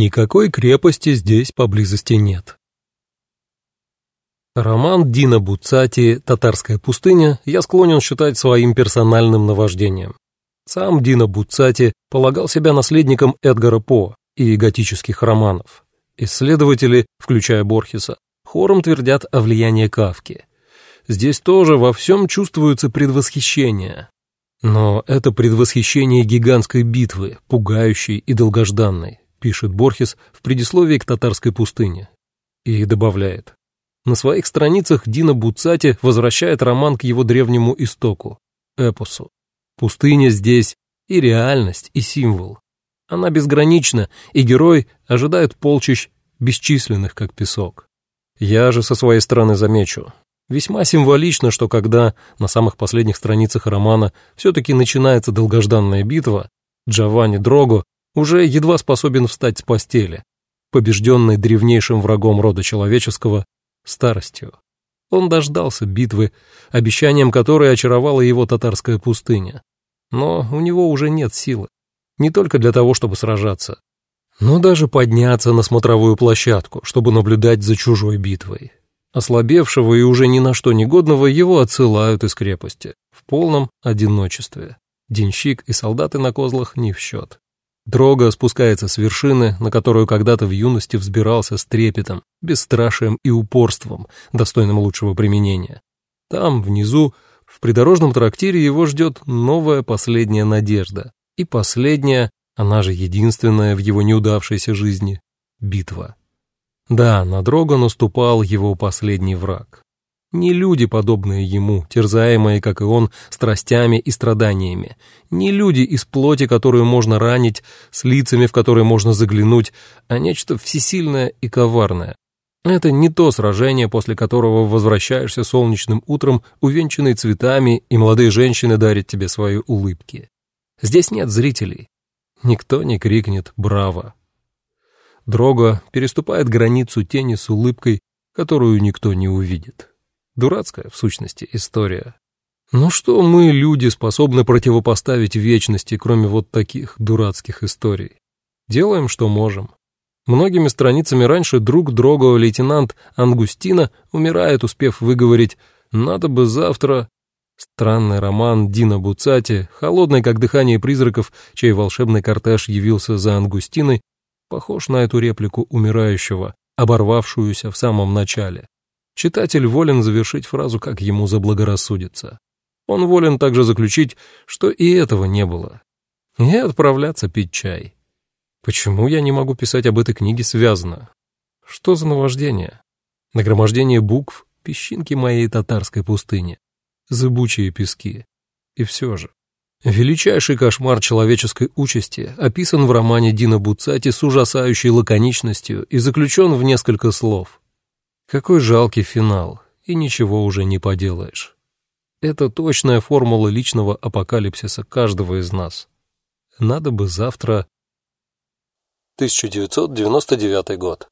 Никакой крепости здесь поблизости нет. Роман Дина Буцати «Татарская пустыня» я склонен считать своим персональным наваждением. Сам Дина Буцати полагал себя наследником Эдгара По и готических романов. Исследователи, включая Борхеса, хором твердят о влиянии Кавки. Здесь тоже во всем чувствуется предвосхищение. Но это предвосхищение гигантской битвы, пугающей и долгожданной, пишет Борхес в предисловии к «Татарской пустыне». И добавляет. На своих страницах Дина Буцати возвращает роман к его древнему истоку – эпосу. Пустыня здесь и реальность, и символ. Она безгранична, и герой ожидает полчищ бесчисленных, как песок. Я же со своей стороны замечу. Весьма символично, что когда на самых последних страницах романа все-таки начинается долгожданная битва, Джованни Дрого уже едва способен встать с постели, побежденный древнейшим врагом рода человеческого — старостью. Он дождался битвы, обещанием которой очаровала его татарская пустыня. Но у него уже нет силы. Не только для того, чтобы сражаться, но даже подняться на смотровую площадку, чтобы наблюдать за чужой битвой. Ослабевшего и уже ни на что негодного его отсылают из крепости, в полном одиночестве. Денщик и солдаты на козлах не в счет. Дрога спускается с вершины, на которую когда-то в юности взбирался с трепетом, бесстрашием и упорством, достойным лучшего применения. Там, внизу, в придорожном трактире его ждет новая последняя надежда. И последняя, она же единственная в его неудавшейся жизни, битва. Да, на Дрога наступал его последний враг. Не люди, подобные ему, терзаемые, как и он, страстями и страданиями. Не люди из плоти, которую можно ранить, с лицами, в которые можно заглянуть, а нечто всесильное и коварное. Это не то сражение, после которого возвращаешься солнечным утром, увенчанный цветами, и молодые женщины дарят тебе свои улыбки. Здесь нет зрителей. Никто не крикнет «Браво!». Дрога переступает границу тени с улыбкой, которую никто не увидит. Дурацкая, в сущности, история. Ну что мы, люди, способны противопоставить вечности, кроме вот таких дурацких историй? Делаем, что можем. Многими страницами раньше друг Дрого лейтенант Ангустина умирает, успев выговорить «надо бы завтра...» Странный роман Дина Буцати, холодный, как дыхание призраков, чей волшебный кортеж явился за Ангустиной, похож на эту реплику умирающего, оборвавшуюся в самом начале. Читатель волен завершить фразу, как ему заблагорассудится. Он волен также заключить, что и этого не было. И отправляться пить чай. Почему я не могу писать об этой книге связано? Что за наваждение? Нагромождение букв, песчинки моей татарской пустыни, зыбучие пески. И все же. Величайший кошмар человеческой участи описан в романе Дина Буцати с ужасающей лаконичностью и заключен в несколько слов. Какой жалкий финал, и ничего уже не поделаешь. Это точная формула личного апокалипсиса каждого из нас. Надо бы завтра... 1999 год.